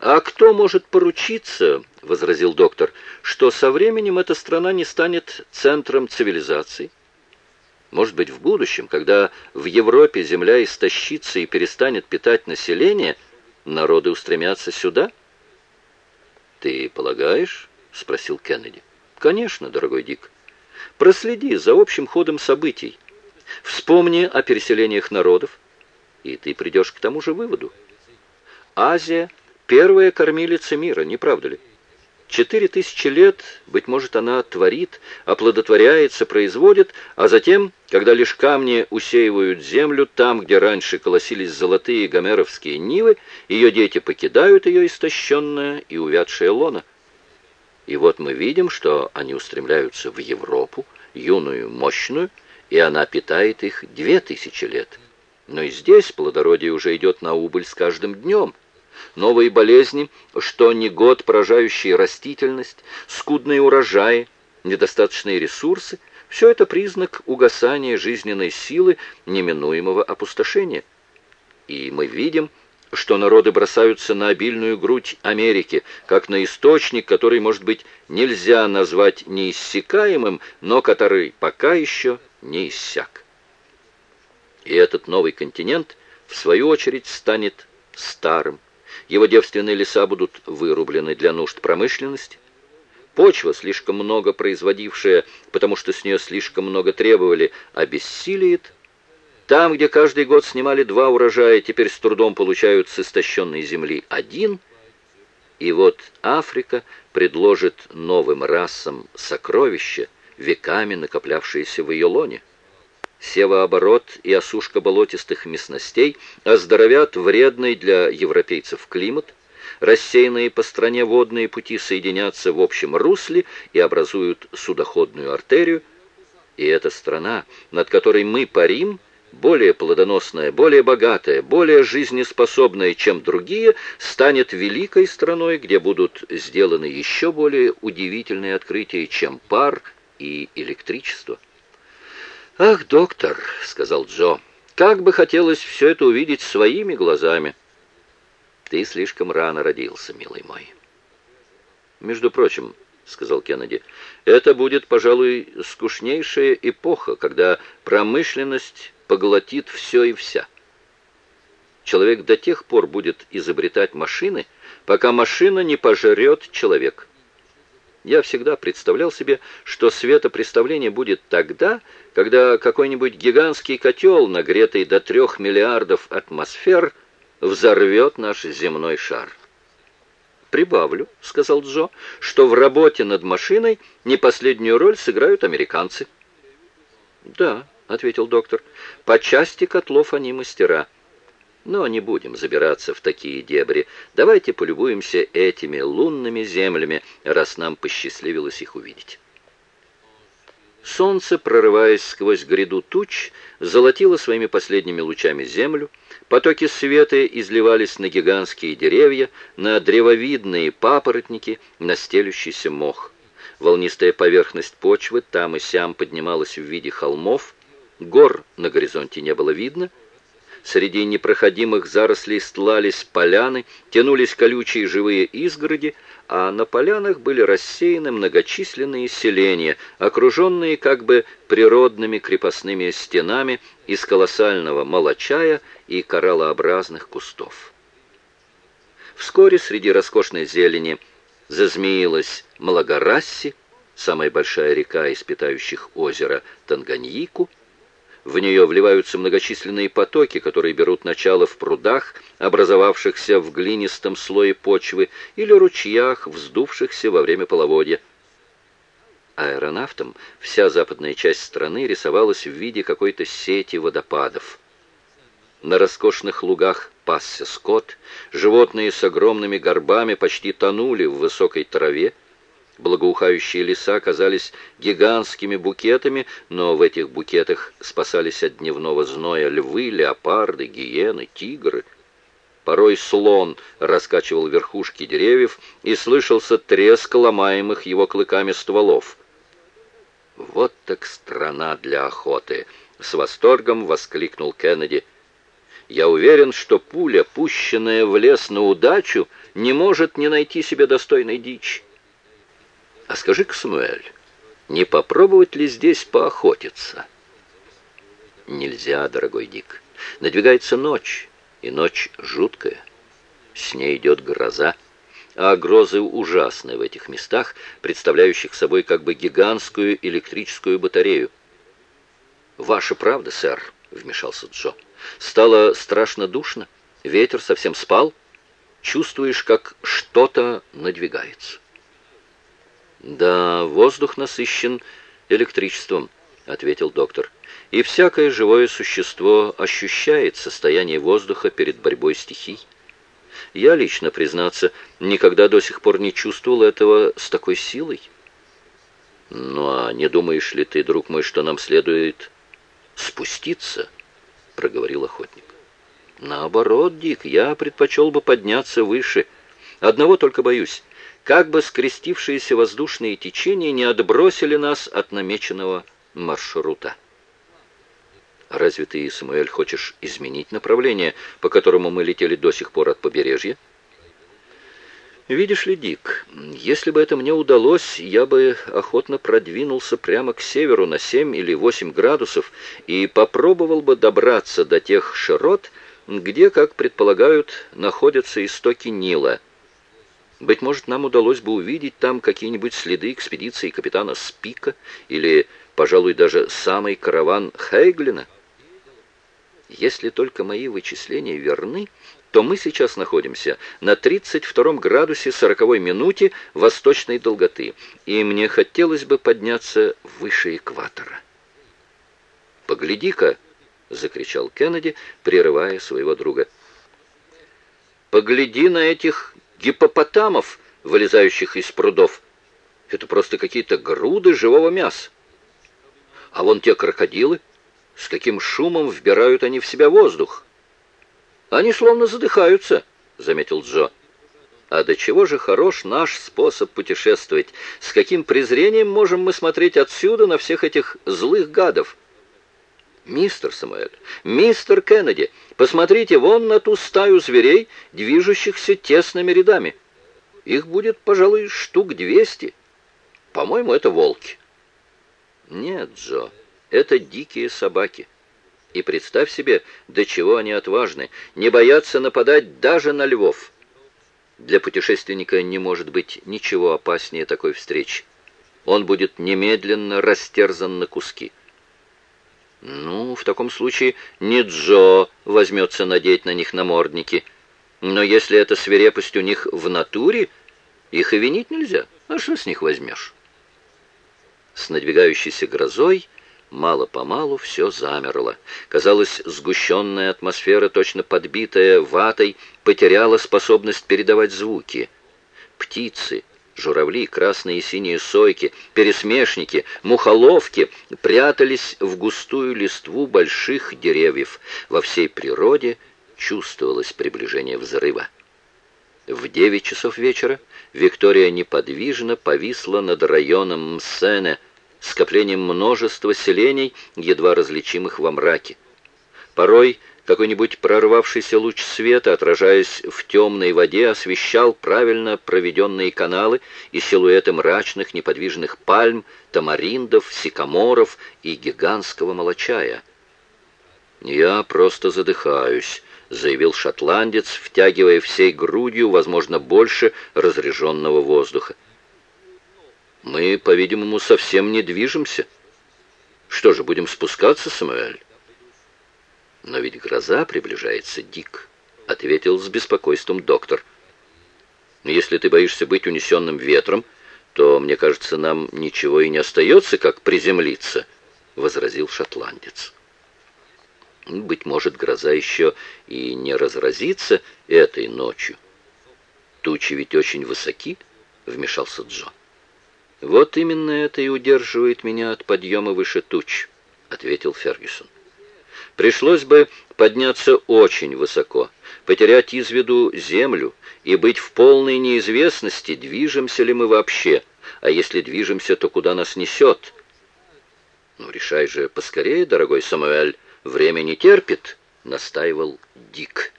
«А кто может поручиться, — возразил доктор, — что со временем эта страна не станет центром цивилизации? Может быть, в будущем, когда в Европе земля истощится и перестанет питать население, народы устремятся сюда?» «Ты полагаешь?» — спросил Кеннеди. «Конечно, дорогой Дик. Проследи за общим ходом событий. Вспомни о переселениях народов, и ты придешь к тому же выводу. Азия — Первая кормилица мира, не правда ли? Четыре тысячи лет, быть может, она творит, оплодотворяется, производит, а затем, когда лишь камни усеивают землю, там, где раньше колосились золотые гомеровские нивы, ее дети покидают ее истощенное и увядшее лоно. И вот мы видим, что они устремляются в Европу, юную, мощную, и она питает их две тысячи лет. Но и здесь плодородие уже идет на убыль с каждым днем – новые болезни, что не год поражающие растительность, скудные урожаи, недостаточные ресурсы – все это признак угасания жизненной силы, неминуемого опустошения. И мы видим, что народы бросаются на обильную грудь Америки, как на источник, который, может быть, нельзя назвать неиссякаемым, но который пока еще не иссяк. И этот новый континент, в свою очередь, станет старым. Его девственные леса будут вырублены для нужд промышленности. Почва, слишком много производившая, потому что с нее слишком много требовали, обессилиет. Там, где каждый год снимали два урожая, теперь с трудом получают с истощенной земли один. И вот Африка предложит новым расам сокровища, веками накоплявшиеся в ее лоне. Севооборот и осушка болотистых местностей оздоровят вредный для европейцев климат, рассеянные по стране водные пути соединятся в общем русле и образуют судоходную артерию, и эта страна, над которой мы парим, более плодоносная, более богатая, более жизнеспособная, чем другие, станет великой страной, где будут сделаны еще более удивительные открытия, чем пар и электричество. «Ах, доктор», — сказал Джо, — «как бы хотелось все это увидеть своими глазами». «Ты слишком рано родился, милый мой». «Между прочим», — сказал Кеннеди, — «это будет, пожалуй, скучнейшая эпоха, когда промышленность поглотит все и вся. Человек до тех пор будет изобретать машины, пока машина не пожрет человека. Я всегда представлял себе, что светопреставление будет тогда, когда какой-нибудь гигантский котел, нагретый до трех миллиардов атмосфер, взорвет наш земной шар. «Прибавлю», — сказал Джо, — «что в работе над машиной не последнюю роль сыграют американцы». «Да», — ответил доктор, — «по части котлов они мастера». Но не будем забираться в такие дебри. Давайте полюбуемся этими лунными землями, раз нам посчастливилось их увидеть. Солнце, прорываясь сквозь гряду туч, золотило своими последними лучами землю, потоки света изливались на гигантские деревья, на древовидные папоротники, на стелющийся мох. Волнистая поверхность почвы там и сям поднималась в виде холмов, гор на горизонте не было видно — Среди непроходимых зарослей стлались поляны, тянулись колючие живые изгороди, а на полянах были рассеяны многочисленные селения, окруженные как бы природными крепостными стенами из колоссального молочая и кораллообразных кустов. Вскоре среди роскошной зелени зазмеилась Малагарасси, самая большая река из питающих озера Танганьику, в нее вливаются многочисленные потоки, которые берут начало в прудах, образовавшихся в глинистом слое почвы, или ручьях, вздувшихся во время половодья. Аэронавтам вся западная часть страны рисовалась в виде какой-то сети водопадов. На роскошных лугах пасся скот, животные с огромными горбами почти тонули в высокой траве, Благоухающие леса казались гигантскими букетами, но в этих букетах спасались от дневного зноя львы, леопарды, гиены, тигры. Порой слон раскачивал верхушки деревьев, и слышался треск ломаемых его клыками стволов. «Вот так страна для охоты!» — с восторгом воскликнул Кеннеди. Я уверен, что пуля, пущенная в лес на удачу, не может не найти себе достойной дичи. А скажи-ка, Самуэль, не попробовать ли здесь поохотиться? Нельзя, дорогой Дик. Надвигается ночь, и ночь жуткая. С ней идет гроза, а грозы ужасны в этих местах, представляющих собой как бы гигантскую электрическую батарею. «Ваша правда, сэр», — вмешался Джо. «Стало страшно душно, ветер совсем спал, чувствуешь, как что-то надвигается». «Да, воздух насыщен электричеством», — ответил доктор. «И всякое живое существо ощущает состояние воздуха перед борьбой стихий. Я лично, признаться, никогда до сих пор не чувствовал этого с такой силой». «Ну а не думаешь ли ты, друг мой, что нам следует спуститься?» — проговорил охотник. «Наоборот, Дик, я предпочел бы подняться выше. Одного только боюсь как бы скрестившиеся воздушные течения не отбросили нас от намеченного маршрута. Разве ты, Самуэль, хочешь изменить направление, по которому мы летели до сих пор от побережья? Видишь ли, Дик, если бы это мне удалось, я бы охотно продвинулся прямо к северу на 7 или 8 градусов и попробовал бы добраться до тех широт, где, как предполагают, находятся истоки Нила – быть может, нам удалось бы увидеть там какие-нибудь следы экспедиции капитана Спика или, пожалуй, даже самый караван Хейглина. Если только мои вычисления верны, то мы сейчас находимся на 32 градусе 40 минуте восточной долготы, и мне хотелось бы подняться выше экватора. «Погляди-ка!» — закричал Кеннеди, прерывая своего друга. «Погляди на этих гипопотамов, вылезающих из прудов. Это просто какие-то груды живого мяса. А вон те крокодилы, с каким шумом вбирают они в себя воздух. Они словно задыхаются, заметил Джо. А до чего же хорош наш способ путешествовать? С каким презрением можем мы смотреть отсюда на всех этих злых гадов? «Мистер Самуэль, мистер Кеннеди, посмотрите вон на ту стаю зверей, движущихся тесными рядами. Их будет, пожалуй, штук двести. По-моему, это волки». «Нет, Джо, это дикие собаки. И представь себе, до чего они отважны, не боятся нападать даже на львов. Для путешественника не может быть ничего опаснее такой встречи. Он будет немедленно растерзан на куски». Ну, в таком случае не Джо возьмется надеть на них намордники. Но если эта свирепость у них в натуре, их и винить нельзя. А что с них возьмешь? С надвигающейся грозой мало-помалу все замерло. Казалось, сгущенная атмосфера, точно подбитая ватой, потеряла способность передавать звуки. Птицы, Журавли, красные и синие сойки, пересмешники, мухоловки прятались в густую листву больших деревьев. Во всей природе чувствовалось приближение взрыва. В девять часов вечера Виктория неподвижно повисла над районом Мсене, скоплением множества селений, едва различимых во мраке. Порой какой-нибудь прорвавшийся луч света, отражаясь в темной воде, освещал правильно проведенные каналы и силуэты мрачных неподвижных пальм, тамариндов, сикаморов и гигантского молочая. «Я просто задыхаюсь», — заявил шотландец, втягивая всей грудью, возможно, больше разреженного воздуха. «Мы, по-видимому, совсем не движемся. Что же, будем спускаться, Самуэль?» «Но ведь гроза приближается, Дик», — ответил с беспокойством доктор. «Если ты боишься быть унесенным ветром, то, мне кажется, нам ничего и не остается, как приземлиться», — возразил шотландец. «Быть может, гроза еще и не разразится этой ночью. Тучи ведь очень высоки», — вмешался Джо. «Вот именно это и удерживает меня от подъема выше туч», — ответил Фергюсон. Пришлось бы подняться очень высоко, потерять из виду землю и быть в полной неизвестности, движемся ли мы вообще, а если движемся, то куда нас несет. Ну, решай же поскорее, дорогой Самуэль, время не терпит, настаивал Дик.